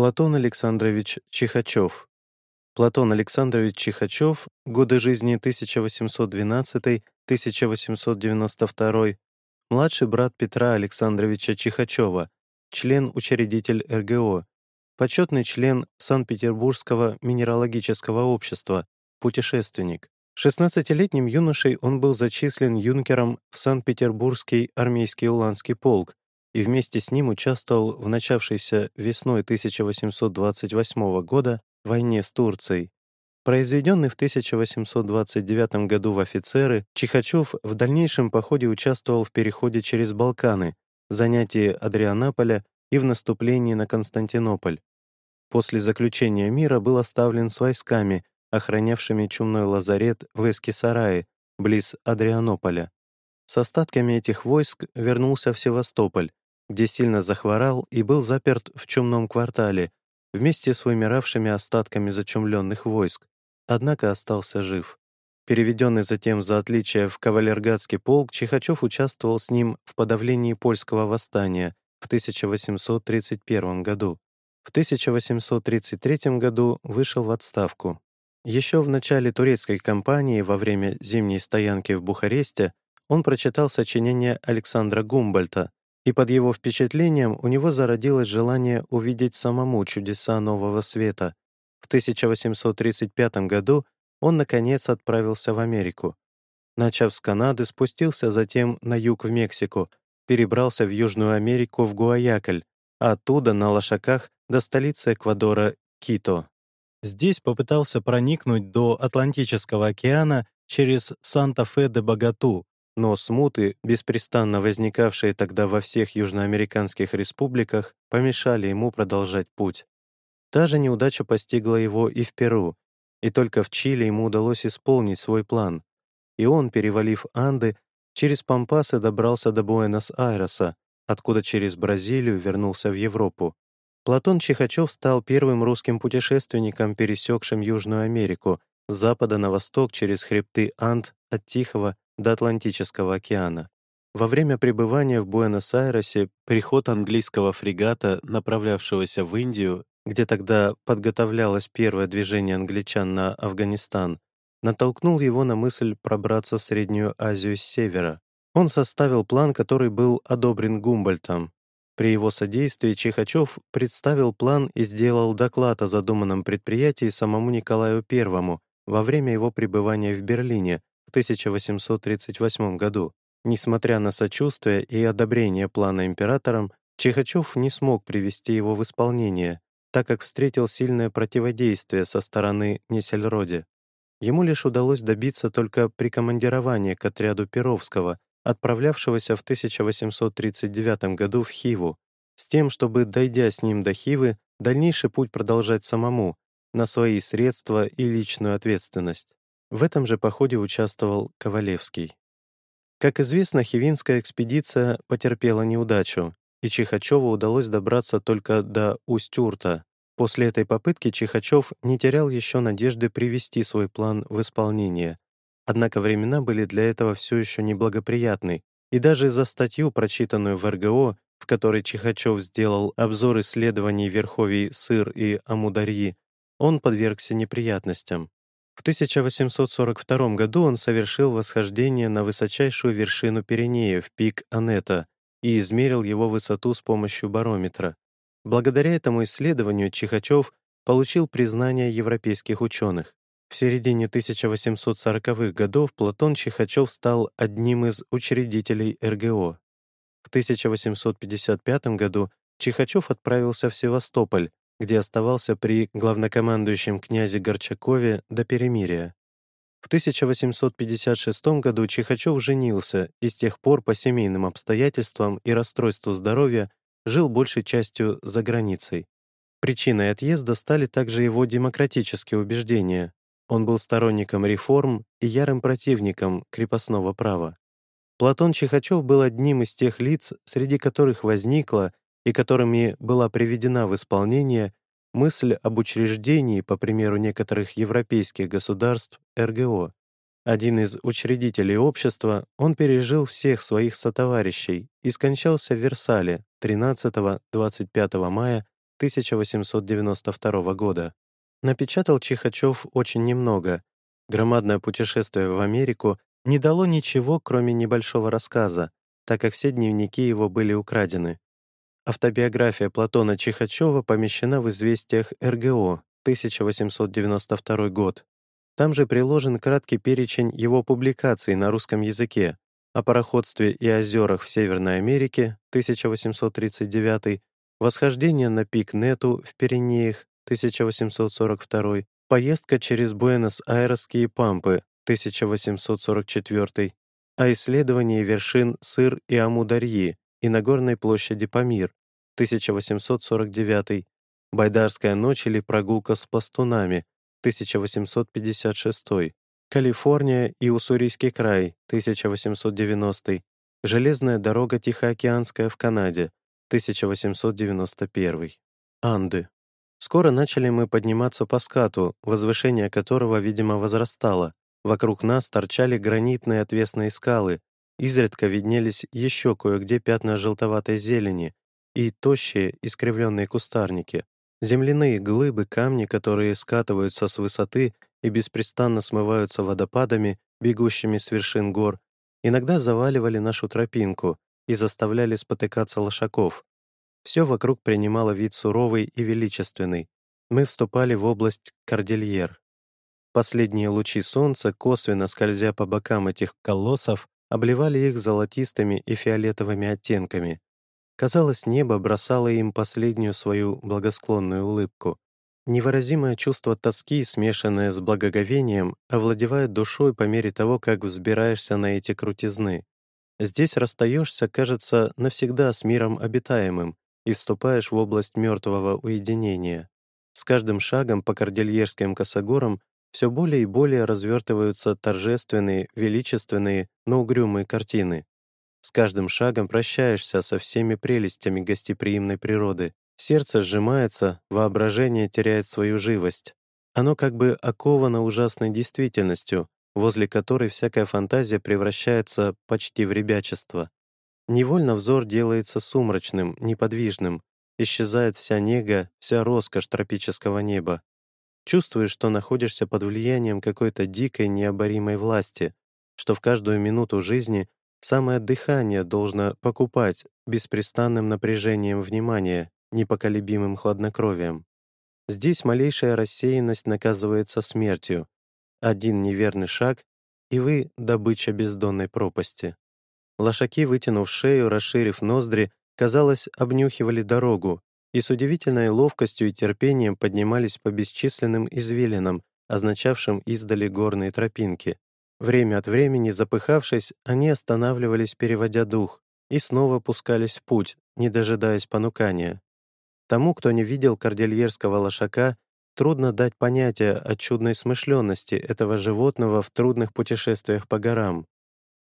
Платон Александрович Чихачев. Платон Александрович Чихачев, годы жизни 1812-1892, младший брат Петра Александровича Чихачева, член-учредитель РГО, почетный член Санкт-Петербургского минералогического общества, путешественник. 16-летним юношей он был зачислен юнкером в Санкт-Петербургский армейский уланский полк и вместе с ним участвовал в начавшейся весной 1828 года войне с Турцией. Произведенный в 1829 году в офицеры, Чихачев в дальнейшем походе участвовал в переходе через Балканы, занятии Адрианаполя и в наступлении на Константинополь. После заключения мира был оставлен с войсками, охранявшими чумной лазарет в Эскисарае, близ Адрианополя. С остатками этих войск вернулся в Севастополь, где сильно захворал и был заперт в чумном квартале вместе с вымиравшими остатками зачумленных войск, однако остался жив. Переведенный затем за отличие в кавалергардский полк, Чихачев участвовал с ним в подавлении польского восстания в 1831 году. В 1833 году вышел в отставку. Еще в начале турецкой кампании во время зимней стоянки в Бухаресте он прочитал сочинение Александра Гумбольта, и под его впечатлением у него зародилось желание увидеть самому чудеса нового света. В 1835 году он, наконец, отправился в Америку. Начав с Канады, спустился затем на юг в Мексику, перебрался в Южную Америку в Гуаякаль, а оттуда на лошаках до столицы Эквадора Кито. Здесь попытался проникнуть до Атлантического океана через Санта-Фе-де-Богату, но смуты, беспрестанно возникавшие тогда во всех южноамериканских республиках, помешали ему продолжать путь. Та же неудача постигла его и в Перу, и только в Чили ему удалось исполнить свой план. И он, перевалив Анды, через Пампасы добрался до Буэнос-Айреса, откуда через Бразилию вернулся в Европу. Платон Чихачев стал первым русским путешественником, пересекшим Южную Америку, с запада на восток через хребты Анд от Тихого до Атлантического океана. Во время пребывания в Буэнос-Айресе приход английского фрегата, направлявшегося в Индию, где тогда подготовлялось первое движение англичан на Афганистан, натолкнул его на мысль пробраться в Среднюю Азию с севера. Он составил план, который был одобрен Гумбольтом. При его содействии Чихачев представил план и сделал доклад о задуманном предприятии самому Николаю I во время его пребывания в Берлине, 1838 году. Несмотря на сочувствие и одобрение плана императором, Чихачев не смог привести его в исполнение, так как встретил сильное противодействие со стороны Несельроди. Ему лишь удалось добиться только прикомандирования к отряду Перовского, отправлявшегося в 1839 году в Хиву, с тем, чтобы, дойдя с ним до Хивы, дальнейший путь продолжать самому, на свои средства и личную ответственность. В этом же походе участвовал Ковалевский. Как известно, Хивинская экспедиция потерпела неудачу, и Чихачеву удалось добраться только до Усть-Урта. После этой попытки Чихачев не терял еще надежды привести свой план в исполнение. Однако времена были для этого все еще неблагоприятны, и даже за статью, прочитанную в РГО, в которой Чихачев сделал обзор исследований верховий Сыр и Амударьи, он подвергся неприятностям. В 1842 году он совершил восхождение на высочайшую вершину Пиренеев, пик Анета, и измерил его высоту с помощью барометра. Благодаря этому исследованию Чихачев получил признание европейских ученых. В середине 1840-х годов Платон Чихачев стал одним из учредителей РГО. В 1855 году Чихачев отправился в Севастополь, где оставался при главнокомандующем князе Горчакове до перемирия. В 1856 году Чихачев женился и с тех пор по семейным обстоятельствам и расстройству здоровья жил большей частью за границей. Причиной отъезда стали также его демократические убеждения. Он был сторонником реформ и ярым противником крепостного права. Платон Чихачев был одним из тех лиц, среди которых возникла и которыми была приведена в исполнение мысль об учреждении, по примеру некоторых европейских государств, РГО. Один из учредителей общества, он пережил всех своих сотоварищей и скончался в Версале 13-25 мая 1892 года. Напечатал Чихачев очень немного. Громадное путешествие в Америку не дало ничего, кроме небольшого рассказа, так как все дневники его были украдены. Автобиография Платона Чихачева помещена в известиях РГО, 1892 год. Там же приложен краткий перечень его публикаций на русском языке о пароходстве и озерах в Северной Америке, 1839, восхождение на пик Нету в Пиренеях, 1842, поездка через Буэнос-Айресские Пампы, 1844, а исследование вершин Сыр и Амударьи и Нагорной площади Памир, 1849, Байдарская ночь или прогулка с пластунами, 1856, Калифорния и Уссурийский край, 1890, Железная дорога Тихоокеанская в Канаде, 1891. Анды. Скоро начали мы подниматься по скату, возвышение которого, видимо, возрастало. Вокруг нас торчали гранитные отвесные скалы, изредка виднелись еще кое-где пятна желтоватой зелени и тощие искривленные кустарники. Земляные глыбы, камни, которые скатываются с высоты и беспрестанно смываются водопадами, бегущими с вершин гор, иногда заваливали нашу тропинку и заставляли спотыкаться лошаков. Все вокруг принимало вид суровый и величественный. Мы вступали в область Кордильер. Последние лучи солнца, косвенно скользя по бокам этих колоссов, обливали их золотистыми и фиолетовыми оттенками. Казалось, небо бросало им последнюю свою благосклонную улыбку. Невыразимое чувство тоски, смешанное с благоговением, овладевает душой по мере того, как взбираешься на эти крутизны. Здесь расстаешься, кажется, навсегда с миром обитаемым и вступаешь в область мертвого уединения. С каждым шагом по кордильерским косогорам все более и более развертываются торжественные, величественные, но угрюмые картины. С каждым шагом прощаешься со всеми прелестями гостеприимной природы. Сердце сжимается, воображение теряет свою живость. Оно как бы оковано ужасной действительностью, возле которой всякая фантазия превращается почти в ребячество. Невольно взор делается сумрачным, неподвижным, исчезает вся нега, вся роскошь тропического неба. Чувствуешь, что находишься под влиянием какой-то дикой необоримой власти, что в каждую минуту жизни Самое дыхание должно покупать беспрестанным напряжением внимания, непоколебимым хладнокровием. Здесь малейшая рассеянность наказывается смертью. Один неверный шаг, и вы — добыча бездонной пропасти. Лошаки, вытянув шею, расширив ноздри, казалось, обнюхивали дорогу и с удивительной ловкостью и терпением поднимались по бесчисленным извилинам, означавшим издали горные тропинки. Время от времени, запыхавшись, они останавливались, переводя дух, и снова пускались в путь, не дожидаясь понукания. Тому, кто не видел кордильерского лошака, трудно дать понятие о чудной смышленности этого животного в трудных путешествиях по горам.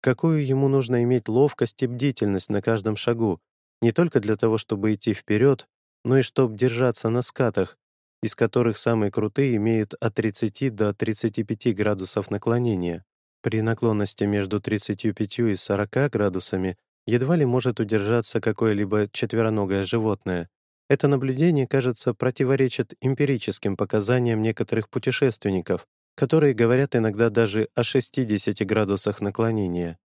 Какую ему нужно иметь ловкость и бдительность на каждом шагу, не только для того, чтобы идти вперед, но и чтобы держаться на скатах, из которых самые крутые имеют от 30 до 35 градусов наклонения. При наклонности между 35 и 40 градусами едва ли может удержаться какое-либо четвероногое животное. Это наблюдение, кажется, противоречит эмпирическим показаниям некоторых путешественников, которые говорят иногда даже о 60 градусах наклонения.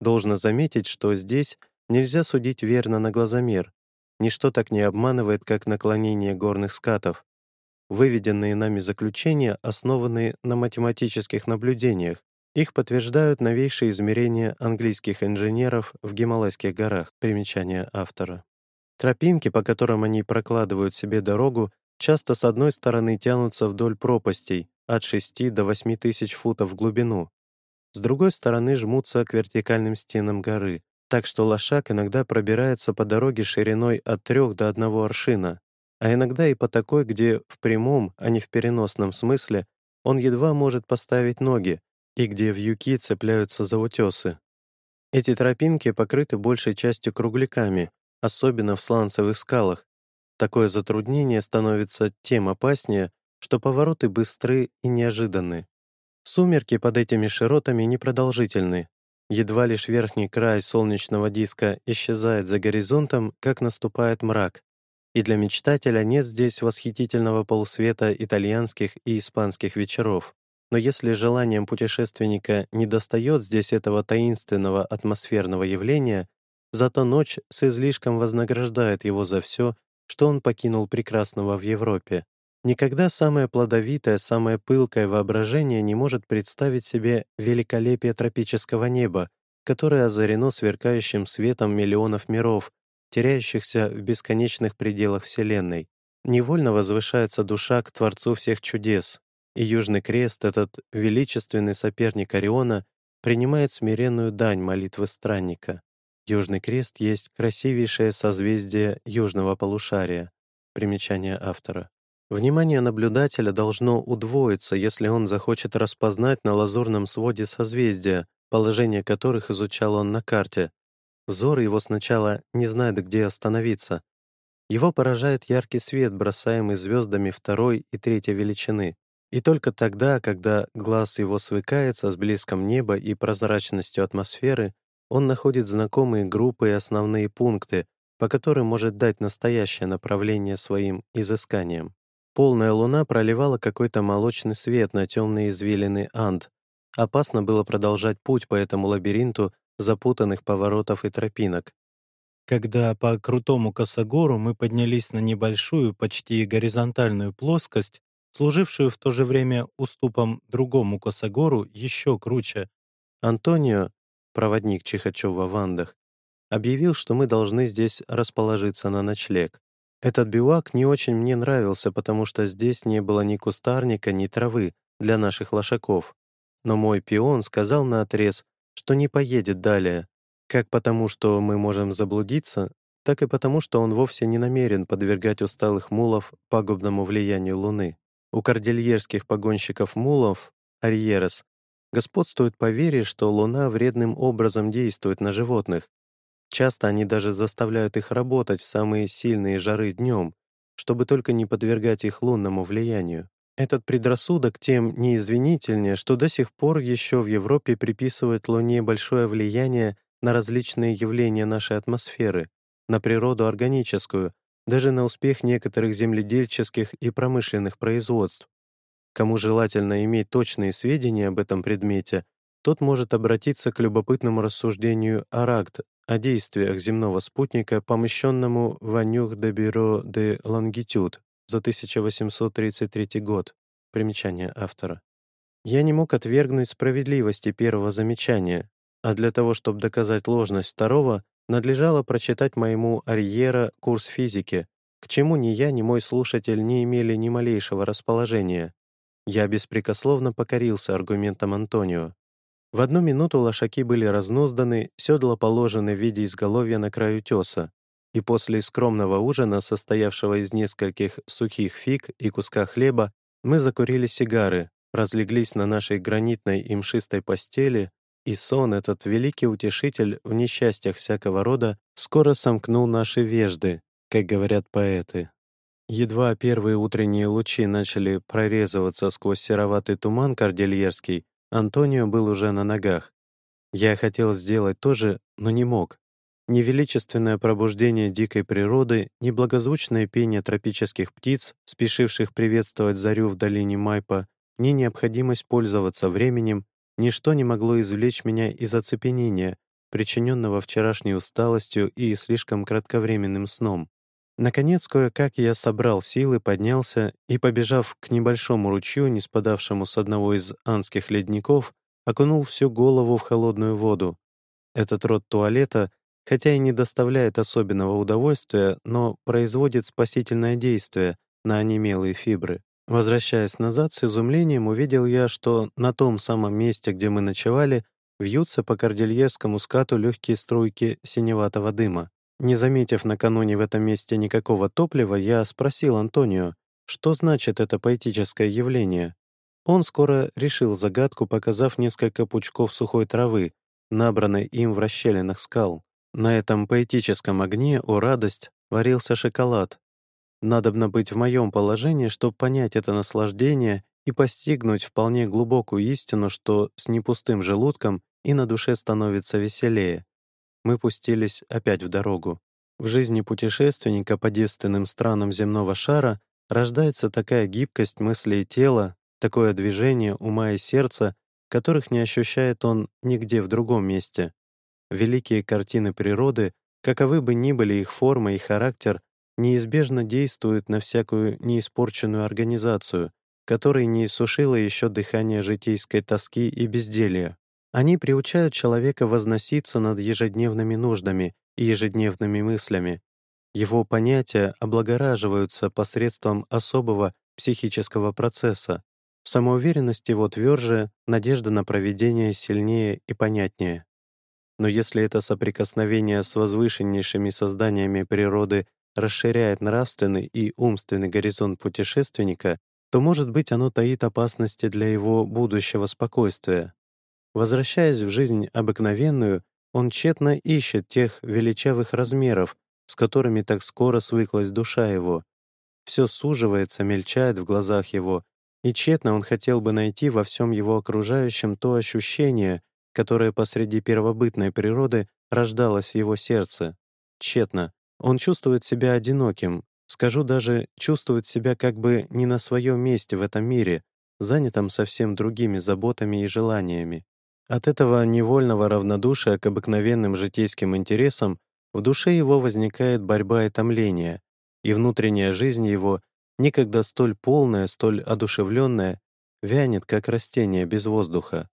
Должно заметить, что здесь нельзя судить верно на глазомер. Ничто так не обманывает, как наклонение горных скатов. Выведенные нами заключения основаны на математических наблюдениях, их подтверждают новейшие измерения английских инженеров в Гималайских горах, примечание автора. Тропинки, по которым они прокладывают себе дорогу, часто с одной стороны тянутся вдоль пропастей от 6 до 8 тысяч футов в глубину, с другой стороны жмутся к вертикальным стенам горы, так что лошак иногда пробирается по дороге шириной от 3 до 1 аршина, а иногда и по такой, где в прямом, а не в переносном смысле он едва может поставить ноги, и где вьюки цепляются за утесы. Эти тропинки покрыты большей частью кругляками, особенно в сланцевых скалах. Такое затруднение становится тем опаснее, что повороты быстры и неожиданны. Сумерки под этими широтами непродолжительны. Едва лишь верхний край солнечного диска исчезает за горизонтом, как наступает мрак. И для мечтателя нет здесь восхитительного полусвета итальянских и испанских вечеров. Но если желанием путешественника недостает здесь этого таинственного атмосферного явления, зато ночь с излишком вознаграждает его за все, что он покинул прекрасного в Европе. Никогда самое плодовитое, самое пылкое воображение не может представить себе великолепие тропического неба, которое озарено сверкающим светом миллионов миров, теряющихся в бесконечных пределах Вселенной. Невольно возвышается душа к Творцу всех чудес, и Южный Крест, этот величественный соперник Ориона, принимает смиренную дань молитвы странника. Южный Крест есть красивейшее созвездие южного полушария. Примечание автора. Внимание наблюдателя должно удвоиться, если он захочет распознать на лазурном своде созвездия, положение которых изучал он на карте. Взор его сначала не знает, где остановиться. Его поражает яркий свет, бросаемый звездами второй и третьей величины. И только тогда, когда глаз его свыкается с блеском неба и прозрачностью атмосферы, он находит знакомые группы и основные пункты, по которым может дать настоящее направление своим изысканиям. Полная луна проливала какой-то молочный свет на темные извилины Анд. Опасно было продолжать путь по этому лабиринту запутанных поворотов и тропинок. Когда по крутому косогору мы поднялись на небольшую, почти горизонтальную плоскость, служившую в то же время уступом другому косогору еще круче, Антонио, проводник Чихачева в Андах, объявил, что мы должны здесь расположиться на ночлег. Этот бивак не очень мне нравился, потому что здесь не было ни кустарника, ни травы для наших лошаков. Но мой пион сказал наотрез, что не поедет далее, как потому, что мы можем заблудиться, так и потому, что он вовсе не намерен подвергать усталых мулов пагубному влиянию Луны. У кордильерских погонщиков мулов, арьерос, господствует поверье, что Луна вредным образом действует на животных. Часто они даже заставляют их работать в самые сильные жары днем, чтобы только не подвергать их лунному влиянию. Этот предрассудок тем неизвинительнее, что до сих пор еще в Европе приписывают Луне большое влияние на различные явления нашей атмосферы, на природу органическую, даже на успех некоторых земледельческих и промышленных производств. Кому желательно иметь точные сведения об этом предмете, тот может обратиться к любопытному рассуждению Аракт о действиях земного спутника, помещенному в Анюх де Бюро де Лонгитюд за 1833 год. Примечание автора. Я не мог отвергнуть справедливости первого замечания, а для того, чтобы доказать ложность второго, надлежало прочитать моему Арьера курс физики, к чему ни я, ни мой слушатель не имели ни малейшего расположения. Я беспрекословно покорился аргументам Антонио. В одну минуту лошаки были разнузданы, седла положены в виде изголовья на краю теса, и после скромного ужина, состоявшего из нескольких сухих фиг и куска хлеба, мы закурили сигары, разлеглись на нашей гранитной и мшистой постели, и сон, этот великий утешитель в несчастьях всякого рода, скоро сомкнул наши вежды, как говорят поэты. Едва первые утренние лучи начали прорезываться сквозь сероватый туман кордильерский, Антонио был уже на ногах. Я хотел сделать то же, но не мог. Ни величественное пробуждение дикой природы, ни благозвучное пение тропических птиц, спешивших приветствовать зарю в долине Майпа, ни необходимость пользоваться временем Ничто не могло извлечь меня из оцепенения, причиненного вчерашней усталостью и слишком кратковременным сном. Наконец, кое-как я собрал силы, поднялся и, побежав к небольшому ручью, не спадавшему с одного из анских ледников, окунул всю голову в холодную воду. Этот род туалета, хотя и не доставляет особенного удовольствия, но производит спасительное действие на онемелые фибры. Возвращаясь назад, с изумлением увидел я, что на том самом месте, где мы ночевали, вьются по кордильерскому скату легкие струйки синеватого дыма. Не заметив накануне в этом месте никакого топлива, я спросил Антонио, что значит это поэтическое явление. Он скоро решил загадку, показав несколько пучков сухой травы, набранной им в расщелинах скал. На этом поэтическом огне, о радость, варился шоколад, Надобно быть в моем положении, чтобы понять это наслаждение и постигнуть вполне глубокую истину, что с непустым желудком и на душе становится веселее. Мы пустились опять в дорогу. В жизни путешественника по девственным странам земного шара рождается такая гибкость мысли и тела, такое движение ума и сердца, которых не ощущает он нигде в другом месте. Великие картины природы, каковы бы ни были их форма и характер, неизбежно действуют на всякую неиспорченную организацию, которой не иссушило еще дыхание житейской тоски и безделья. Они приучают человека возноситься над ежедневными нуждами и ежедневными мыслями. Его понятия облагораживаются посредством особого психического процесса. Самоуверенность его тверже, надежда на проведение сильнее и понятнее. Но если это соприкосновение с возвышеннейшими созданиями природы расширяет нравственный и умственный горизонт путешественника, то, может быть, оно таит опасности для его будущего спокойствия. Возвращаясь в жизнь обыкновенную, он тщетно ищет тех величавых размеров, с которыми так скоро свыклась душа его. Все суживается, мельчает в глазах его, и тщетно он хотел бы найти во всем его окружающем то ощущение, которое посреди первобытной природы рождалось в его сердце. Тщетно. Он чувствует себя одиноким, скажу даже, чувствует себя как бы не на своем месте в этом мире, занятым совсем другими заботами и желаниями. От этого невольного равнодушия к обыкновенным житейским интересам в душе его возникает борьба и томление, и внутренняя жизнь его, никогда столь полная, столь одушевленная, вянет, как растение без воздуха.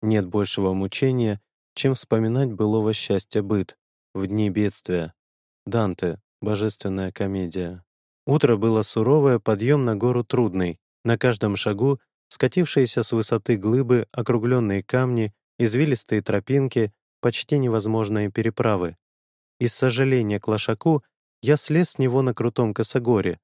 Нет большего мучения, чем вспоминать былого счастья быт в дни бедствия. Данте, Божественная комедия. Утро было суровое, подъем на гору трудный. На каждом шагу скатившиеся с высоты глыбы, округленные камни, извилистые тропинки, почти невозможные переправы. Из сожаления к лошаку я слез с него на крутом косогоре.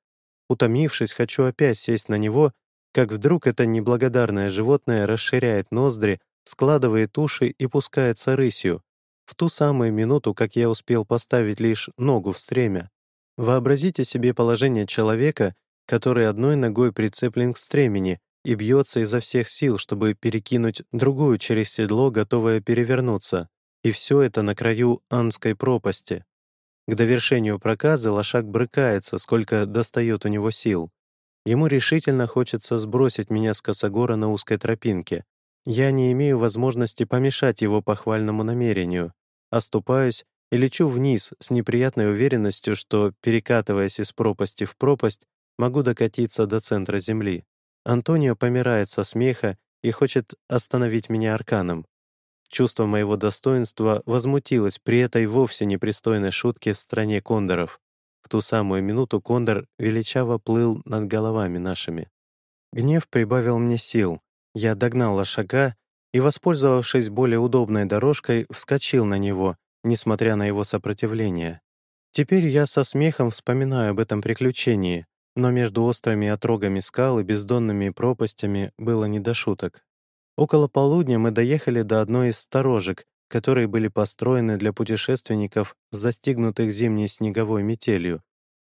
Утомившись, хочу опять сесть на него, как вдруг это неблагодарное животное расширяет ноздри, складывает уши и пускается рысью, в ту самую минуту, как я успел поставить лишь ногу в стремя. Вообразите себе положение человека, который одной ногой прицеплен к стремени, и бьется изо всех сил, чтобы перекинуть другую через седло, готовое перевернуться. И все это на краю Анской пропасти. К довершению проказа лошак брыкается, сколько достает у него сил. Ему решительно хочется сбросить меня с косогора на узкой тропинке. Я не имею возможности помешать его похвальному намерению. Оступаюсь и лечу вниз с неприятной уверенностью, что, перекатываясь из пропасти в пропасть, могу докатиться до центра Земли. Антонио помирает со смеха и хочет остановить меня арканом. Чувство моего достоинства возмутилось при этой вовсе непристойной шутке в стране кондоров. В ту самую минуту кондор величаво плыл над головами нашими. Гнев прибавил мне сил. Я догнал лошака и, воспользовавшись более удобной дорожкой, вскочил на него, несмотря на его сопротивление. Теперь я со смехом вспоминаю об этом приключении, но между острыми отрогами скал и бездонными пропастями было не до шуток. Около полудня мы доехали до одной из сторожек, которые были построены для путешественников, застигнутых зимней снеговой метелью.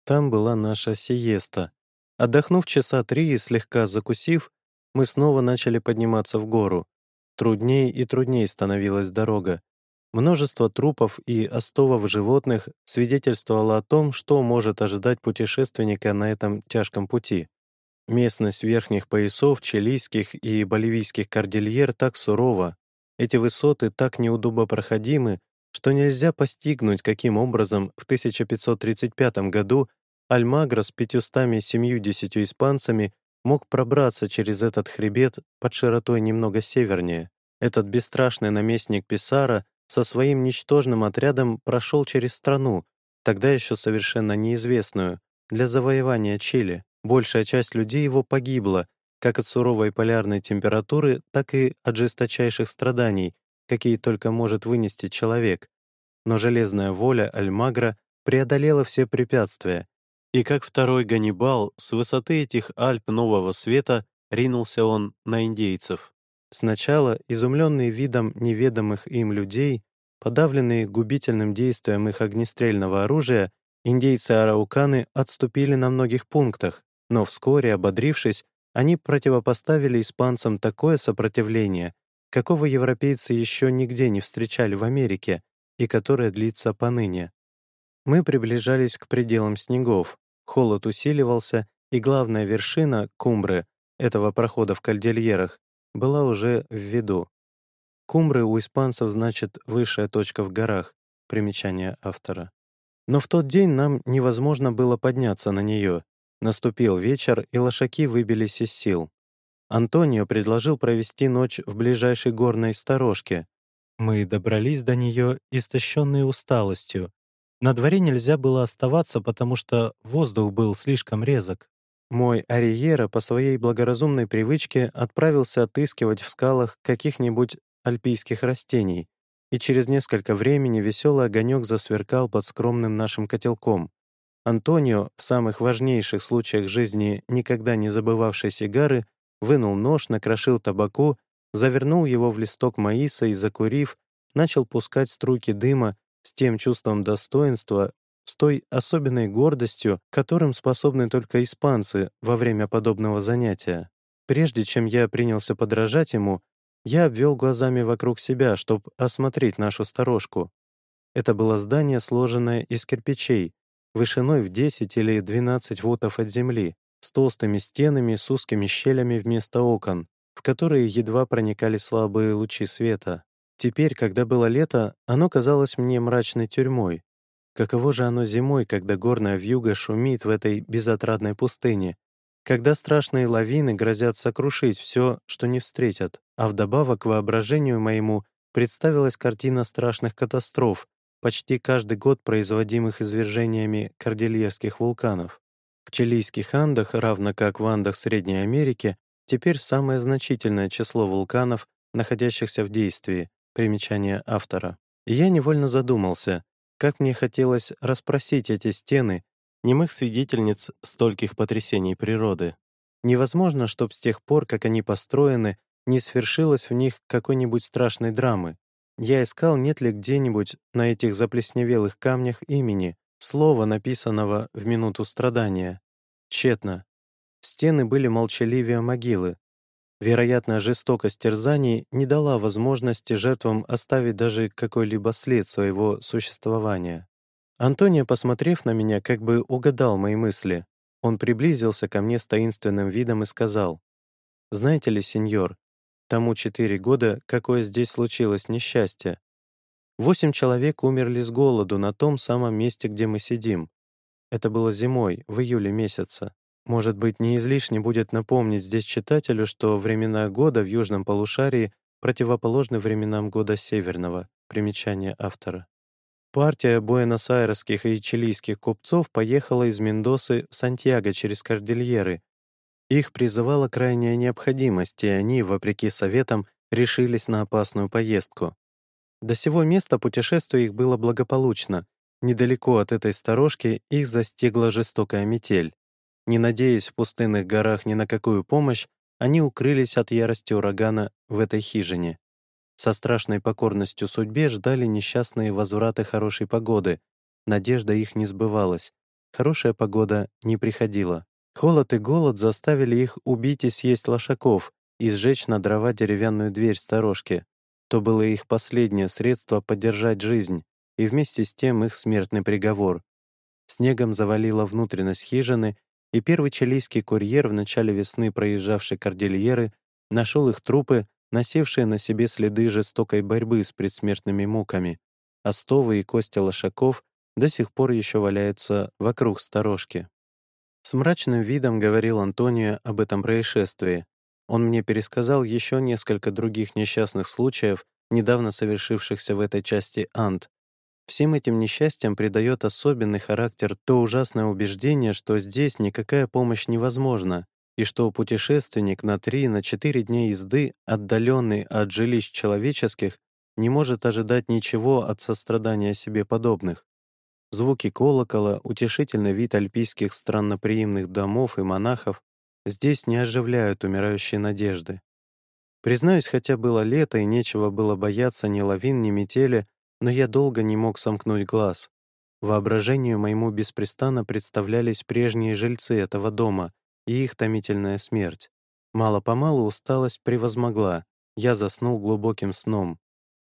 Там была наша сиеста. Отдохнув часа три и слегка закусив, мы снова начали подниматься в гору. Трудней и трудней становилась дорога, Множество трупов и остовов животных свидетельствовало о том, что может ожидать путешественника на этом тяжком пути. Местность верхних поясов чилийских и боливийских кордильер так сурова, эти высоты так неудобопроходимы, что нельзя постигнуть, каким образом в 1535 году Альмагро с 570 испанцами мог пробраться через этот хребет под широтой немного севернее. Этот бесстрашный наместник Писара со своим ничтожным отрядом прошел через страну, тогда еще совершенно неизвестную, для завоевания Чили. Большая часть людей его погибла, как от суровой полярной температуры, так и от жесточайших страданий, какие только может вынести человек. Но железная воля Альмагра преодолела все препятствия, и как второй Ганнибал с высоты этих Альп Нового Света ринулся он на индейцев. Сначала, изумленные видом неведомых им людей, подавленные губительным действием их огнестрельного оружия, индейцы-арауканы отступили на многих пунктах, но вскоре, ободрившись, они противопоставили испанцам такое сопротивление, какого европейцы еще нигде не встречали в Америке и которое длится поныне. Мы приближались к пределам снегов, холод усиливался, и главная вершина, Кумбры, этого прохода в Кальдельерах, была уже в виду. Кумбры у испанцев значит «высшая точка в горах», примечание автора. Но в тот день нам невозможно было подняться на нее. Наступил вечер, и лошаки выбились из сил. Антонио предложил провести ночь в ближайшей горной сторожке. Мы добрались до нее, истощенные усталостью. На дворе нельзя было оставаться, потому что воздух был слишком резок. Мой Ариера по своей благоразумной привычке отправился отыскивать в скалах каких-нибудь альпийских растений, и через несколько времени веселый огонек засверкал под скромным нашим котелком. Антонио, в самых важнейших случаях жизни никогда не забывавший сигары, вынул нож, накрошил табаку, завернул его в листок маиса и, закурив, начал пускать струйки дыма с тем чувством достоинства, с той особенной гордостью, которым способны только испанцы во время подобного занятия. Прежде чем я принялся подражать ему, я обвел глазами вокруг себя, чтобы осмотреть нашу сторожку. Это было здание, сложенное из кирпичей, вышиной в 10 или 12 футов от земли, с толстыми стенами, с узкими щелями вместо окон, в которые едва проникали слабые лучи света. Теперь, когда было лето, оно казалось мне мрачной тюрьмой. Каково же оно зимой, когда горная вьюга шумит в этой безотрадной пустыне, когда страшные лавины грозят сокрушить все, что не встретят, а вдобавок к воображению моему представилась картина страшных катастроф, почти каждый год производимых извержениями кордильерских вулканов. В чилийских Андах, равно как в Андах Средней Америки, теперь самое значительное число вулканов, находящихся в действии, примечание автора. Я невольно задумался, как мне хотелось расспросить эти стены, немых свидетельниц стольких потрясений природы. Невозможно, чтоб с тех пор, как они построены, не свершилось в них какой-нибудь страшной драмы. Я искал, нет ли где-нибудь на этих заплесневелых камнях имени, слова, написанного в минуту страдания. Тщетно. Стены были молчаливее могилы. Вероятно, жестокость терзаний не дала возможности жертвам оставить даже какой-либо след своего существования. Антонио, посмотрев на меня, как бы угадал мои мысли. Он приблизился ко мне с таинственным видом и сказал, «Знаете ли, сеньор, тому четыре года, какое здесь случилось несчастье. Восемь человек умерли с голоду на том самом месте, где мы сидим. Это было зимой, в июле месяце. Может быть, не излишне будет напомнить здесь читателю, что времена года в южном полушарии противоположны временам года северного. Примечание автора. Партия буэнос-айресских и чилийских купцов поехала из Мендосы в Сантьяго через Кордильеры. Их призывала крайняя необходимость, и они, вопреки советам, решились на опасную поездку. До сего места путешествие их было благополучно. Недалеко от этой сторожки их застигла жестокая метель. Не надеясь в пустынных горах ни на какую помощь, они укрылись от ярости урагана в этой хижине. Со страшной покорностью судьбе ждали несчастные возвраты хорошей погоды. Надежда их не сбывалась. Хорошая погода не приходила. Холод и голод заставили их убить и съесть лошаков и сжечь на дрова деревянную дверь сторожки. То было их последнее средство поддержать жизнь, и вместе с тем их смертный приговор. Снегом завалило внутренность хижины, и первый чилийский курьер в начале весны, проезжавший кордильеры, нашел их трупы носившие на себе следы жестокой борьбы с предсмертными муками. Остовы и кости лошаков до сих пор еще валяются вокруг сторожки. С мрачным видом говорил Антонио об этом происшествии. Он мне пересказал еще несколько других несчастных случаев, недавно совершившихся в этой части Ант. Всем этим несчастьям придает особенный характер то ужасное убеждение, что здесь никакая помощь невозможна, и что путешественник на три на четыре дня езды, отдаленный от жилищ человеческих, не может ожидать ничего от сострадания себе подобных. Звуки колокола, утешительный вид альпийских странноприимных домов и монахов здесь не оживляют умирающие надежды. Признаюсь, хотя было лето и нечего было бояться ни лавин, ни метели, но я долго не мог сомкнуть глаз. Воображению моему беспрестанно представлялись прежние жильцы этого дома — и их томительная смерть. Мало-помалу усталость превозмогла, я заснул глубоким сном.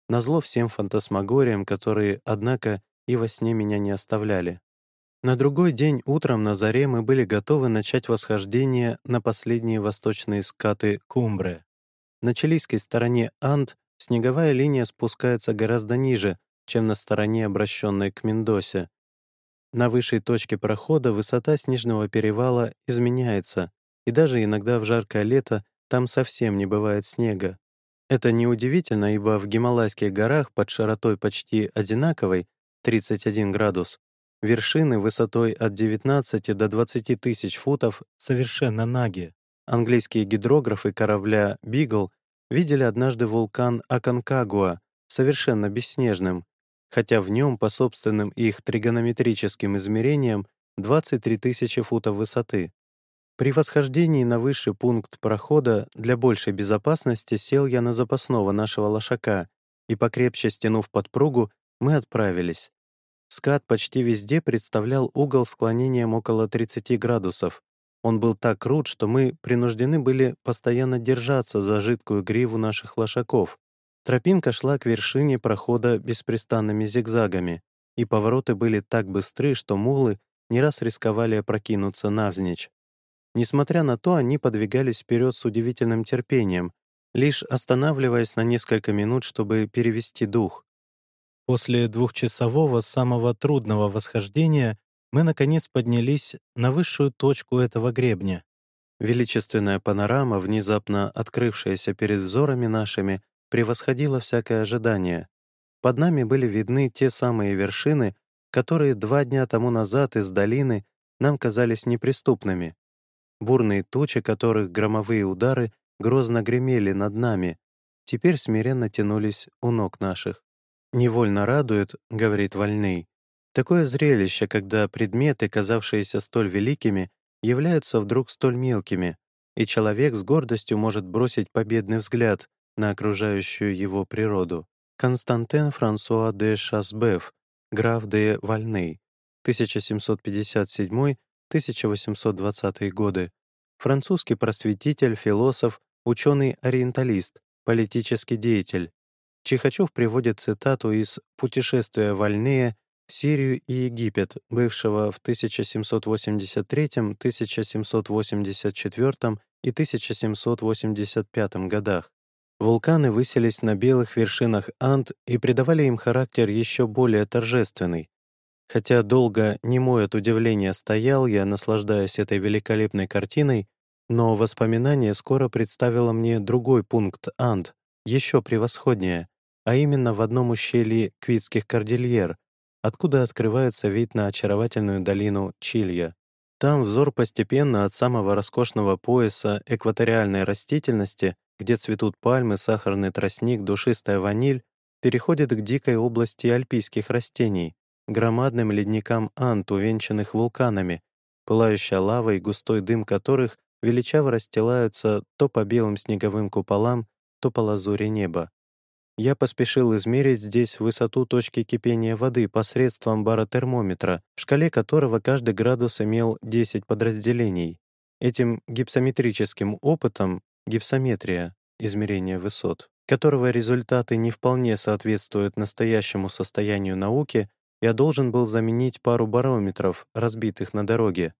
Назло всем фантасмагориям, которые, однако, и во сне меня не оставляли. На другой день утром на заре мы были готовы начать восхождение на последние восточные скаты Кумбре. На чилийской стороне Анд снеговая линия спускается гораздо ниже, чем на стороне, обращенной к Мендосе. На высшей точке прохода высота снежного перевала изменяется, и даже иногда в жаркое лето там совсем не бывает снега. Это неудивительно, ибо в Гималайских горах под широтой почти одинаковой, 31 градус, Вершины высотой от 19 до 20 тысяч футов совершенно наги. Английские гидрографы корабля «Бигл» видели однажды вулкан Аконкагуа совершенно бесснежным, хотя в нем по собственным их тригонометрическим измерениям 23 тысячи футов высоты. При восхождении на высший пункт прохода для большей безопасности сел я на запасного нашего лошака, и, покрепче стянув подпругу, мы отправились. Скат почти везде представлял угол склонением около 30 градусов. Он был так крут, что мы принуждены были постоянно держаться за жидкую гриву наших лошаков. Тропинка шла к вершине прохода беспрестанными зигзагами, и повороты были так быстры, что мулы не раз рисковали опрокинуться навзничь. Несмотря на то, они подвигались вперед с удивительным терпением, лишь останавливаясь на несколько минут, чтобы перевести дух. После двухчасового самого трудного восхождения мы, наконец, поднялись на высшую точку этого гребня. Величественная панорама, внезапно открывшаяся перед взорами нашими, превосходила всякое ожидание. Под нами были видны те самые вершины, которые два дня тому назад из долины нам казались неприступными. Бурные тучи, которых громовые удары грозно гремели над нами, теперь смиренно тянулись у ног наших. «Невольно радует, — говорит Вольный, — такое зрелище, когда предметы, казавшиеся столь великими, являются вдруг столь мелкими, и человек с гордостью может бросить победный взгляд на окружающую его природу. Константин Франсуа де Шасбеф, граф де Вольный, 1757-1820 годы, французский просветитель, философ, ученый-ориенталист, политический деятель, Чихачев приводит цитату из «Путешествия Вольнея в Сирию и Египет», бывшего в 1783, 1784 и 1785 годах. Вулканы высились на белых вершинах Анд и придавали им характер еще более торжественный. Хотя долго немой от удивления стоял я, наслаждаясь этой великолепной картиной, но воспоминание скоро представило мне другой пункт Анд, еще превосходнее, а именно в одном ущелье Квитских кордильер, откуда открывается вид на очаровательную долину Чилья. Там взор постепенно от самого роскошного пояса экваториальной растительности, где цветут пальмы, сахарный тростник, душистая ваниль, переходит к дикой области альпийских растений, громадным ледникам Ант, увенчанных вулканами, пылающая лава и густой дым которых величаво расстилаются то по белым снеговым куполам, то по лазуре неба. Я поспешил измерить здесь высоту точки кипения воды посредством баротермометра, в шкале которого каждый градус имел 10 подразделений. Этим гипсометрическим опытом гипсометрия, измерение высот, которого результаты не вполне соответствуют настоящему состоянию науки, я должен был заменить пару барометров, разбитых на дороге.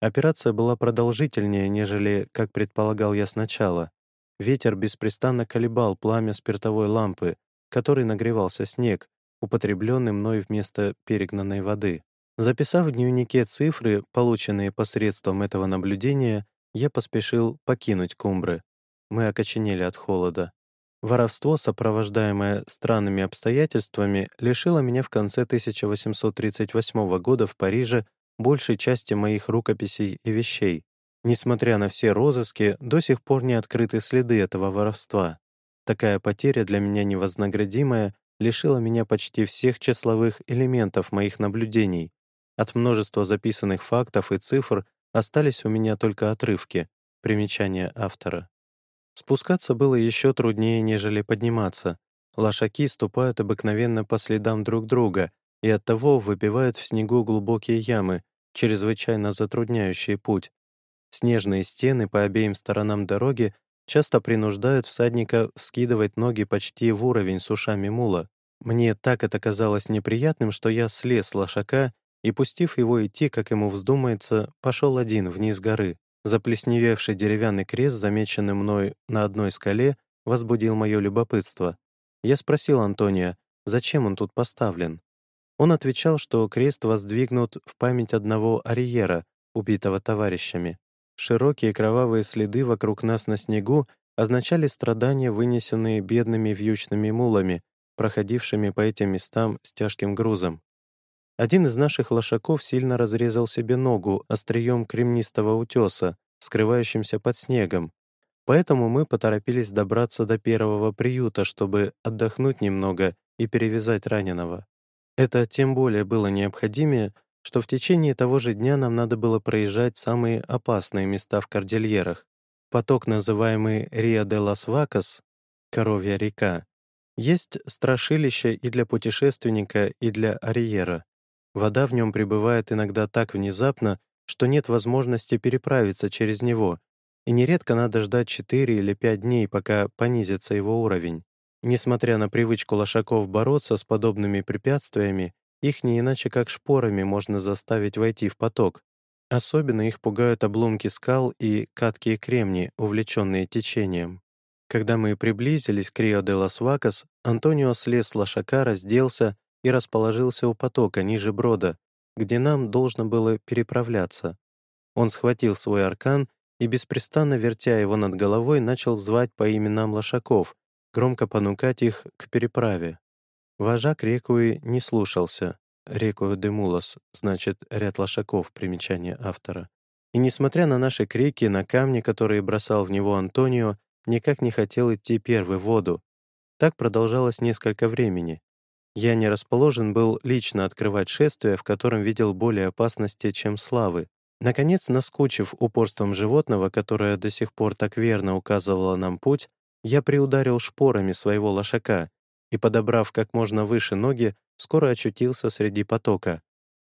Операция была продолжительнее, нежели, как предполагал я сначала. Ветер беспрестанно колебал пламя спиртовой лампы, которой нагревался снег, употребленный мной вместо перегнанной воды. Записав в дневнике цифры, полученные посредством этого наблюдения, я поспешил покинуть Кумбры. Мы окоченели от холода. Воровство, сопровождаемое странными обстоятельствами, лишило меня в конце 1838 года в Париже большей части моих рукописей и вещей. Несмотря на все розыски, до сих пор не открыты следы этого воровства. Такая потеря для меня невознаградимая лишила меня почти всех числовых элементов моих наблюдений. От множества записанных фактов и цифр остались у меня только отрывки, примечания автора. Спускаться было еще труднее, нежели подниматься. Лошаки ступают обыкновенно по следам друг друга и оттого выпивают в снегу глубокие ямы, чрезвычайно затрудняющие путь, Снежные стены по обеим сторонам дороги часто принуждают всадника вскидывать ноги почти в уровень с ушами мула. Мне так это казалось неприятным, что я слез с лошака и, пустив его идти, как ему вздумается, пошел один вниз горы. Заплесневевший деревянный крест, замеченный мной на одной скале, возбудил мое любопытство. Я спросил Антония, зачем он тут поставлен. Он отвечал, что крест воздвигнут в память одного Ариера, убитого товарищами. Широкие кровавые следы вокруг нас на снегу означали страдания, вынесенные бедными вьючными мулами, проходившими по этим местам с тяжким грузом. Один из наших лошаков сильно разрезал себе ногу острием кремнистого утеса, скрывающимся под снегом, поэтому мы поторопились добраться до первого приюта, чтобы отдохнуть немного и перевязать раненого. Это тем более было необходимее, что в течение того же дня нам надо было проезжать самые опасные места в Кордильерах. Поток, называемый Риа-де-лас-Вакас, Коровья река, есть страшилище и для путешественника, и для ариера. Вода в нем прибывает иногда так внезапно, что нет возможности переправиться через него, и нередко надо ждать 4 или 5 дней, пока понизится его уровень. Несмотря на привычку лошаков бороться с подобными препятствиями, их не иначе как шпорами можно заставить войти в поток. Особенно их пугают обломки скал и каткие кремни, увлеченные течением. Когда мы приблизились к Рио-де-лас-Вакас, Антонио слез с лошака, разделся и расположился у потока ниже брода, где нам должно было переправляться. Он схватил свой аркан и, беспрестанно вертя его над головой, начал звать по именам лошаков, громко понукать их к переправе. Вожак Рекуи не слушался. Рекуи де Мулос, значит, ряд лошаков, примечание автора. И несмотря на наши крики, на камни, которые бросал в него Антонио, никак не хотел идти первый в воду. Так продолжалось несколько времени. Я не расположен был лично открывать шествие, в котором видел более опасности, чем славы. Наконец, наскучив упорством животного, которое до сих пор так верно указывало нам путь, я приударил шпорами своего лошака и, подобрав как можно выше ноги, скоро очутился среди потока.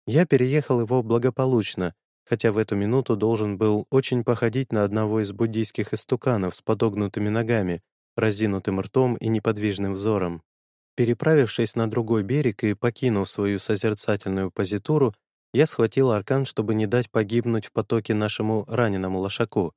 Я переехал его благополучно, хотя в эту минуту должен был очень походить на одного из буддийских истуканов с подогнутыми ногами, разинутым ртом и неподвижным взором. Переправившись на другой берег и покинув свою созерцательную позитуру, я схватил аркан, чтобы не дать погибнуть в потоке нашему раненому лошаку.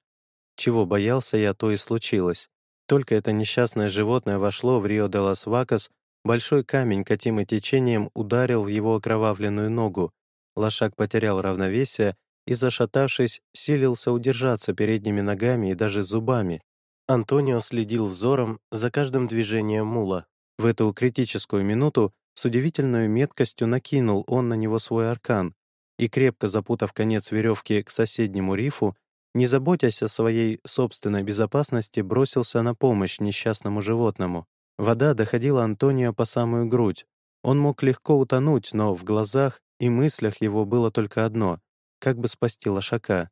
Чего боялся я, то и случилось. Только это несчастное животное вошло в Рио-де-лас-Вакас, большой камень, катимый течением, ударил в его окровавленную ногу. Лошак потерял равновесие и, зашатавшись, силился удержаться передними ногами и даже зубами. Антонио следил взором за каждым движением мула. В эту критическую минуту с удивительной меткостью накинул он на него свой аркан и, крепко запутав конец веревки к соседнему рифу, не заботясь о своей собственной безопасности, бросился на помощь несчастному животному. Вода доходила Антонио по самую грудь. Он мог легко утонуть, но в глазах и мыслях его было только одно — как бы спасти лошака.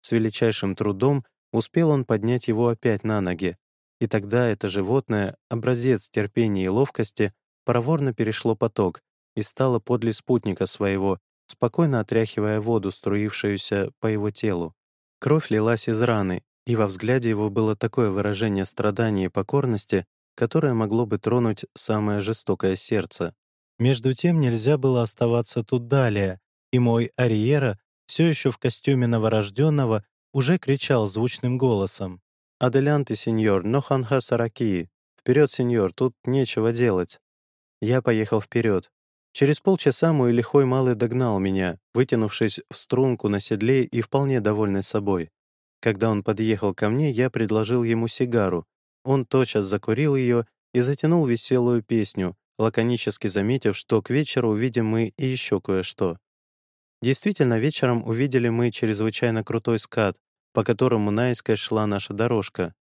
С величайшим трудом успел он поднять его опять на ноги, и тогда это животное, образец терпения и ловкости, проворно перешло поток и стало подле спутника своего, спокойно отряхивая воду, струившуюся по его телу. Кровь лилась из раны, и во взгляде его было такое выражение страдания и покорности, которое могло бы тронуть самое жестокое сердце. Между тем нельзя было оставаться тут далее, и мой Ариера, все еще в костюме новорожденного, уже кричал звучным голосом. «Аделянты, сеньор, но ханха сараки. Вперед, сеньор, тут нечего делать». Я поехал вперед. Через полчаса мой лихой малый догнал меня, вытянувшись в струнку на седле и вполне довольный собой. Когда он подъехал ко мне, я предложил ему сигару. Он тотчас закурил ее и затянул веселую песню, лаконически заметив, что к вечеру увидим мы и еще кое-что. Действительно, вечером увидели мы чрезвычайно крутой скат, по которому наискось шла наша дорожка.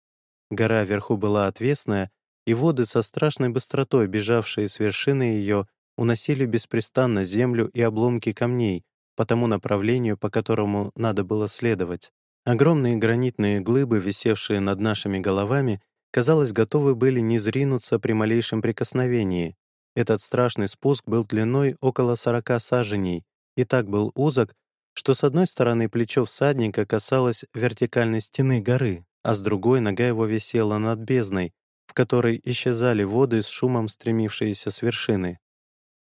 Гора вверху была отвесная, и воды со страшной быстротой, бежавшие с вершины ее, уносили беспрестанно землю и обломки камней по тому направлению, по которому надо было следовать. Огромные гранитные глыбы, висевшие над нашими головами, казалось, готовы были не зринуться при малейшем прикосновении. Этот страшный спуск был длиной около 40 саженей и так был узок, что с одной стороны плечо всадника касалось вертикальной стены горы, а с другой нога его висела над бездной, в которой исчезали воды с шумом стремившиеся с вершины.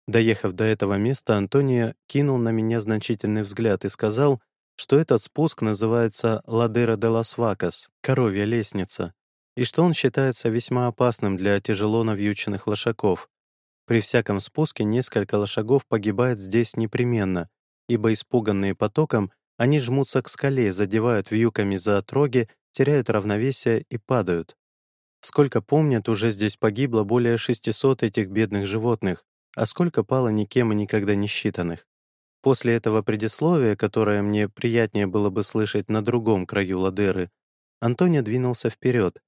Доехав до этого места, Антония кинул на меня значительный взгляд и сказал, что этот спуск называется «Ладера де лас Вакас» — «Коровья лестница», и что он считается весьма опасным для тяжело навьюченных лошаков. При всяком спуске несколько лошагов погибает здесь непременно, ибо испуганные потоком, они жмутся к скале, задевают вьюками за отроги, теряют равновесие и падают. Сколько помнят, уже здесь погибло более 600 этих бедных животных, а сколько пало никем и никогда не считанных. После этого предисловия, которое мне приятнее было бы слышать на другом краю Ладеры, Антония двинулся вперед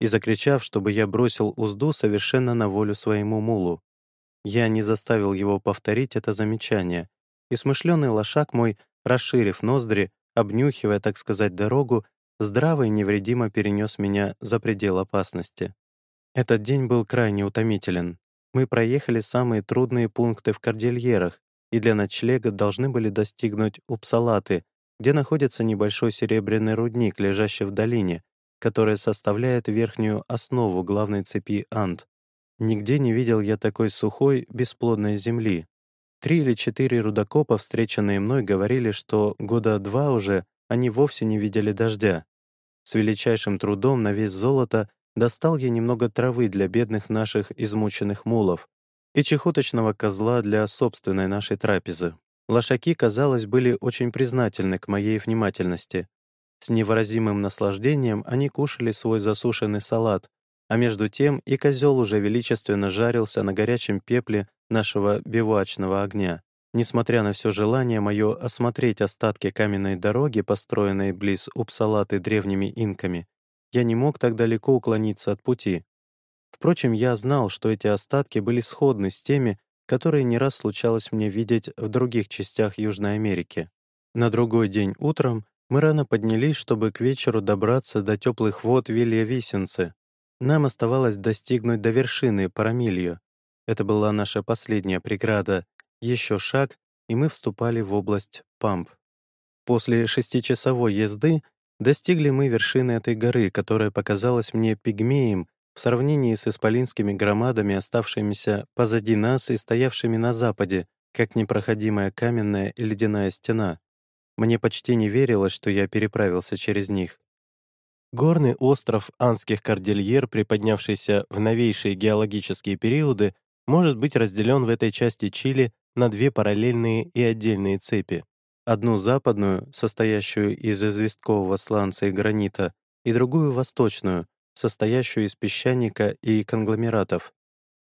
и, закричав, чтобы я бросил узду совершенно на волю своему мулу. Я не заставил его повторить это замечание, и смышленый лошак мой, расширив ноздри, обнюхивая, так сказать, дорогу, здраво и невредимо перенес меня за предел опасности. Этот день был крайне утомителен. Мы проехали самые трудные пункты в Кордильерах и для ночлега должны были достигнуть Упсалаты, где находится небольшой серебряный рудник, лежащий в долине, которая составляет верхнюю основу главной цепи Анд. Нигде не видел я такой сухой, бесплодной земли. Три или четыре рудокопа, встреченные мной, говорили, что года два уже они вовсе не видели дождя. С величайшим трудом на вес золота достал я немного травы для бедных наших измученных мулов и чехоточного козла для собственной нашей трапезы. Лошаки, казалось, были очень признательны к моей внимательности. С невыразимым наслаждением они кушали свой засушенный салат, а между тем и козел уже величественно жарился на горячем пепле нашего бивуачного огня. Несмотря на все желание мое осмотреть остатки каменной дороги, построенной близ Упсалаты древними инками, я не мог так далеко уклониться от пути. Впрочем, я знал, что эти остатки были сходны с теми, которые не раз случалось мне видеть в других частях Южной Америки. На другой день утром мы рано поднялись, чтобы к вечеру добраться до теплых вод Вилья Висенцы. Нам оставалось достигнуть до вершины Парамилью. Это была наша последняя преграда. Еще шаг, и мы вступали в область Памп. После шестичасовой езды Достигли мы вершины этой горы, которая показалась мне пигмеем в сравнении с исполинскими громадами, оставшимися позади нас и стоявшими на западе, как непроходимая каменная и ледяная стена. Мне почти не верилось, что я переправился через них. Горный остров Анских Кордильер, приподнявшийся в новейшие геологические периоды, может быть разделен в этой части Чили на две параллельные и отдельные цепи одну западную, состоящую из известкового сланца и гранита, и другую восточную, состоящую из песчаника и конгломератов.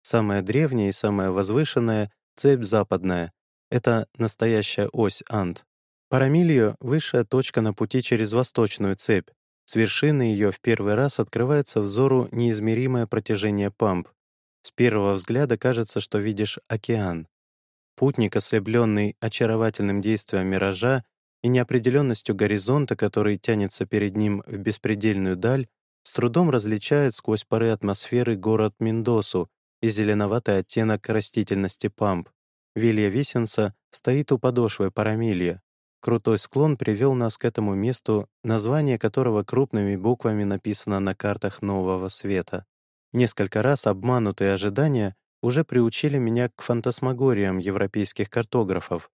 Самая древняя и самая возвышенная — цепь западная. Это настоящая ось Анд. Парамильо — высшая точка на пути через восточную цепь. С вершины ее в первый раз открывается взору неизмеримое протяжение памп. С первого взгляда кажется, что видишь океан. Путник, ослепленный очаровательным действием миража и неопределенностью горизонта, который тянется перед ним в беспредельную даль, с трудом различает сквозь поры атмосферы город Миндосу и зеленоватый оттенок растительности памп. Вилья Висенса стоит у подошвы Парамилья. Крутой склон привел нас к этому месту, название которого крупными буквами написано на картах Нового Света. Несколько раз обманутые ожидания уже приучили меня к фантасмагориям европейских картографов,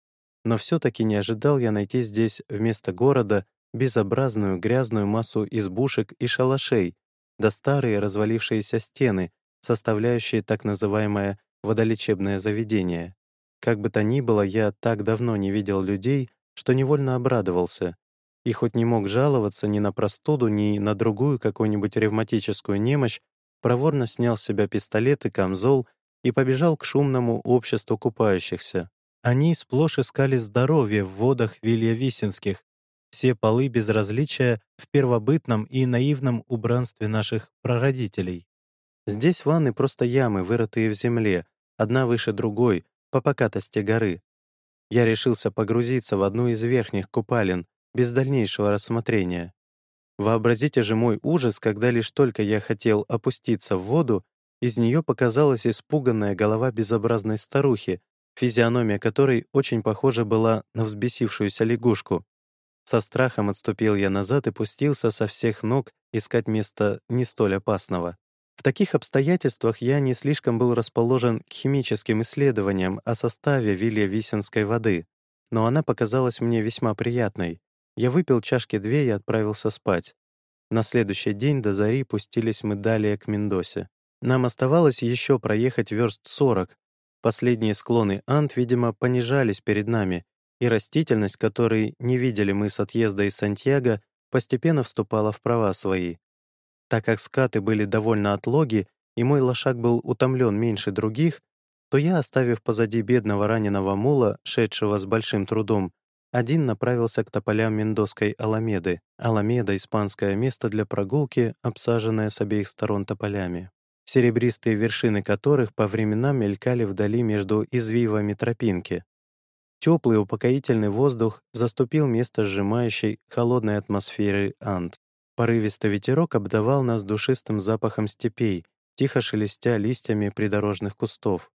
но все-таки не ожидал я найти здесь вместо города безобразную грязную массу избушек и шалашей, да старые развалившиеся стены, составляющие так называемое водолечебное заведение. Как бы то ни было, я так давно не видел людей, что невольно обрадовался, и хоть не мог жаловаться ни на простуду, ни на другую какую-нибудь ревматическую немощь, проворно снял с себя пистолет и камзол и побежал к шумному обществу купающихся. Они сплошь искали здоровье в водах Вильявисинских, все полы безразличия в первобытном и наивном убранстве наших прародителей. Здесь ванны просто ямы, вырытые в земле, одна выше другой, по покатости горы. Я решился погрузиться в одну из верхних купалин, без дальнейшего рассмотрения. Вообразите же мой ужас, когда лишь только я хотел опуститься в воду, из нее показалась испуганная голова безобразной старухи, физиономия которой очень похожа была на взбесившуюся лягушку. Со страхом отступил я назад и пустился со всех ног искать место не столь опасного. В таких обстоятельствах я не слишком был расположен к химическим исследованиям о составе вилья-висенской воды, но она показалась мне весьма приятной. Я выпил чашки две и отправился спать. На следующий день до зари пустились мы далее к Мендосе. Нам оставалось еще проехать верст 40. Последние склоны Ант, видимо, понижались перед нами, и растительность, которой не видели мы с отъезда из Сантьяго, постепенно вступала в права свои. Так как скаты были довольно отлоги, и мой лошак был утомлен меньше других, то я, оставив позади бедного раненого мула, шедшего с большим трудом, один направился к тополям Мендосской Аламеды. Аламеда — испанское место для прогулки, обсаженное с обеих сторон тополями, серебристые вершины которых по временам мелькали вдали между извивами тропинки. Теплый упокоительный воздух заступил место сжимающей холодной атмосферы Анд. Порывистый ветерок обдавал нас душистым запахом степей, тихо шелестя листьями придорожных кустов.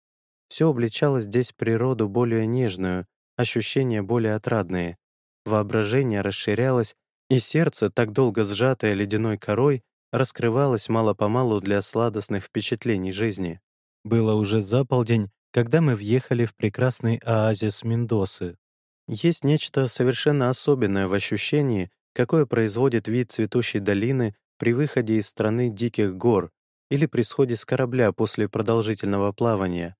Все обличало здесь природу более нежную, ощущения более отрадные. Воображение расширялось, и сердце, так долго сжатое ледяной корой, раскрывалось мало-помалу для сладостных впечатлений жизни. Было уже за полдень, когда мы въехали в прекрасный оазис Мендосы. Есть нечто совершенно особенное в ощущении, какое производит вид цветущей долины при выходе из страны диких гор или при сходе с корабля после продолжительного плавания.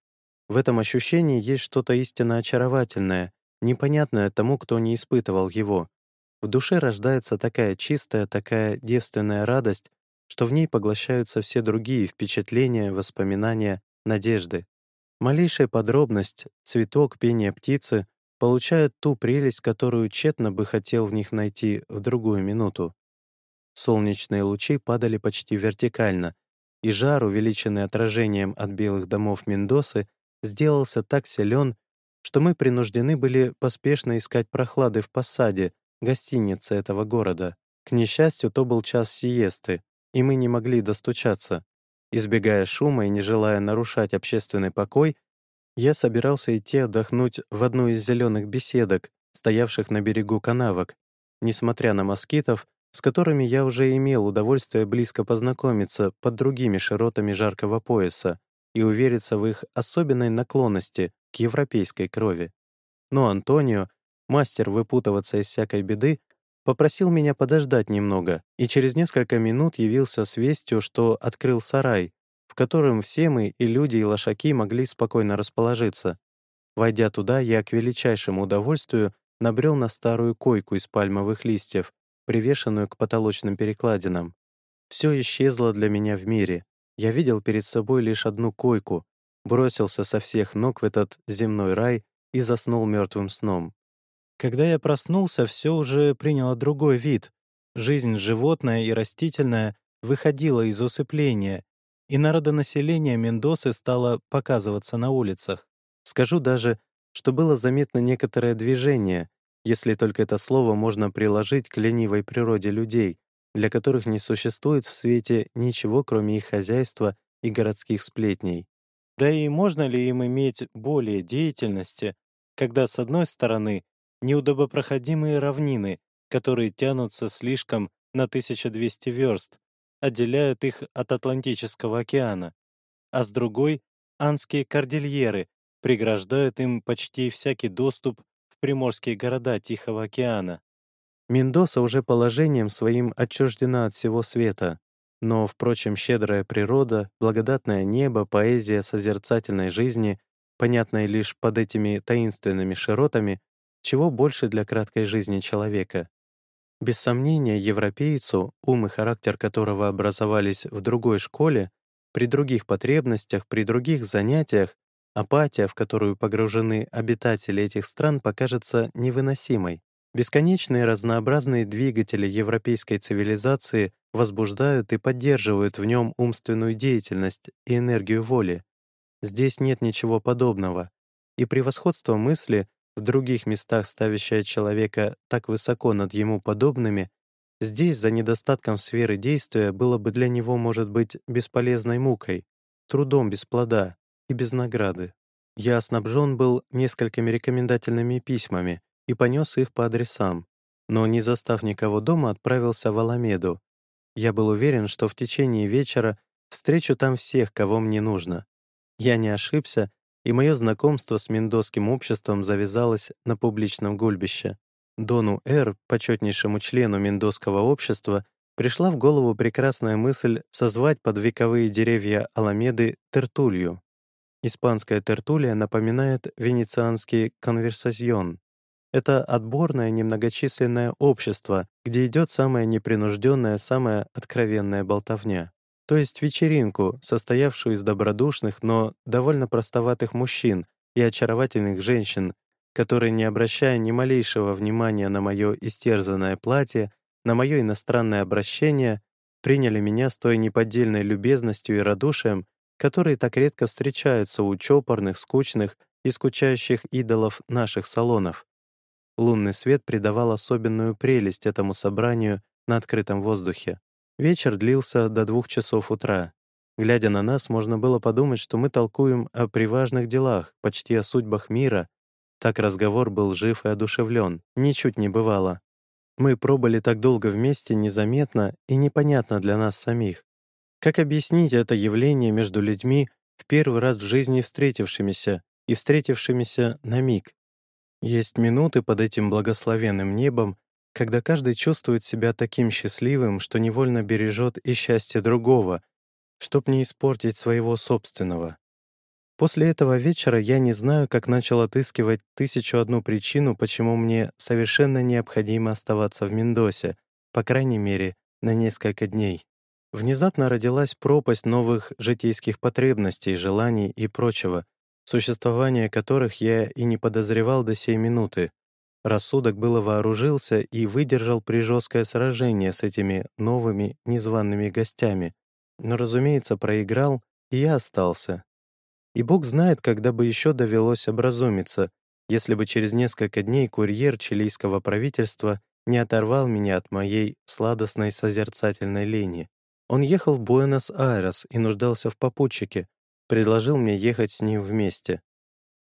В этом ощущении есть что-то истинно очаровательное, непонятное тому, кто не испытывал его. В душе рождается такая чистая, такая девственная радость, что в ней поглощаются все другие впечатления, воспоминания, надежды. Малейшая подробность, цветок, пение птицы получают ту прелесть, которую тщетно бы хотел в них найти в другую минуту. Солнечные лучи падали почти вертикально, и жар, увеличенный отражением от белых домов Мендосы, сделался так силен, что мы принуждены были поспешно искать прохлады в посаде, гостинице этого города. К несчастью, то был час сиесты, и мы не могли достучаться. Избегая шума и не желая нарушать общественный покой, я собирался идти отдохнуть в одну из зеленых беседок, стоявших на берегу канавок, несмотря на москитов, с которыми я уже имел удовольствие близко познакомиться под другими широтами жаркого пояса и увериться в их особенной наклонности к европейской крови. Но Антонио, мастер выпутываться из всякой беды, попросил меня подождать немного и через несколько минут явился с вестью, что открыл сарай, в котором все мы, и люди, и лошаки, могли спокойно расположиться. Войдя туда, я к величайшему удовольствию набрел на старую койку из пальмовых листьев, привешенную к потолочным перекладинам. Все исчезло для меня в мире. Я видел перед собой лишь одну койку, бросился со всех ног в этот земной рай и заснул мертвым сном. Когда я проснулся, все уже приняло другой вид. Жизнь животная и растительная выходила из усыпления, и народонаселение Мендосы стало показываться на улицах. Скажу даже, что было заметно некоторое движение, если только это слово можно приложить к ленивой природе людей, для которых не существует в свете ничего, кроме их хозяйства и городских сплетней. Да и можно ли им иметь более деятельности, когда, с одной стороны, неудобопроходимые равнины, которые тянутся слишком на 1200 верст, отделяют их от Атлантического океана, а с другой — Анские кордильеры преграждают им почти всякий доступ в приморские города Тихого океана. Мендоса уже положением своим отчуждена от всего света, но, впрочем, щедрая природа, благодатное небо, поэзия созерцательной жизни, понятная лишь под этими таинственными широтами, чего больше для краткой жизни человека. Без сомнения, европейцу, ум и характер которого образовались в другой школе, при других потребностях, при других занятиях, апатия, в которую погружены обитатели этих стран, покажется невыносимой. Бесконечные разнообразные двигатели европейской цивилизации возбуждают и поддерживают в нем умственную деятельность и энергию воли. Здесь нет ничего подобного, и превосходство мысли в других местах ставящая человека так высоко над ему подобными, здесь за недостатком сферы действия было бы для него, может быть, бесполезной мукой, трудом без плода и без награды. Я снабжен был несколькими рекомендательными письмами и понес их по адресам, но, не застав никого дома, отправился в Аламеду. Я был уверен, что в течение вечера Встречу там всех, кого мне нужно. Я не ошибся, и мое знакомство с мендосским обществом завязалось на публичном гульбище. Дону Р, почетнейшему члену мендосского общества, пришла в голову прекрасная мысль созвать под вековые деревья Аламеды тертулью. Испанская тертулия напоминает венецианский конверсазьон. Это отборное немногочисленное общество, где идет самая непринужденная, самая откровенная болтовня. То есть вечеринку, состоявшую из добродушных, но довольно простоватых мужчин и очаровательных женщин, которые, не обращая ни малейшего внимания на мое истерзанное платье, на мое иностранное обращение, приняли меня с той неподдельной любезностью и радушием, которые так редко встречаются у чопорных, скучных и скучающих идолов наших салонов. Лунный свет придавал особенную прелесть этому собранию на открытом воздухе. Вечер длился до двух часов утра. Глядя на нас, можно было подумать, что мы толкуем о приважных делах, почти о судьбах мира. Так разговор был жив и одушевлен, ничуть не бывало. Мы пробыли так долго вместе незаметно и непонятно для нас самих. Как объяснить это явление между людьми, в первый раз в жизни встретившимися и встретившимися на миг? Есть минуты под этим благословенным небом, когда каждый чувствует себя таким счастливым, что невольно бережет и счастье другого, чтоб не испортить своего собственного. После этого вечера я не знаю, как начал отыскивать тысячу одну причину, почему мне совершенно необходимо оставаться в Мендосе, по крайней мере, на несколько дней. Внезапно родилась пропасть новых житейских потребностей, желаний и прочего, существование которых я и не подозревал до сей минуты. Рассудок было вооружился и выдержал прижесткое сражение с этими новыми незваными гостями, но, разумеется, проиграл, и я остался. И Бог знает, когда бы еще довелось образумиться, если бы через несколько дней курьер чилийского правительства не оторвал меня от моей сладостной созерцательной лени. Он ехал в Буэнос-Айрес и нуждался в попутчике, предложил мне ехать с ним вместе.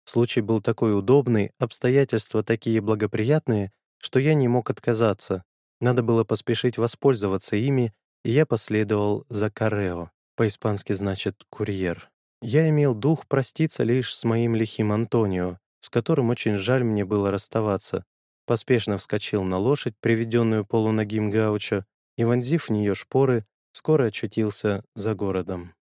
Случай был такой удобный, обстоятельства такие благоприятные, что я не мог отказаться. Надо было поспешить воспользоваться ими, и я последовал за Карео, по-испански значит «курьер». Я имел дух проститься лишь с моим лихим Антонио, с которым очень жаль мне было расставаться. Поспешно вскочил на лошадь, приведенную полуногим гаучо, и, вонзив в нее шпоры, скоро очутился за городом.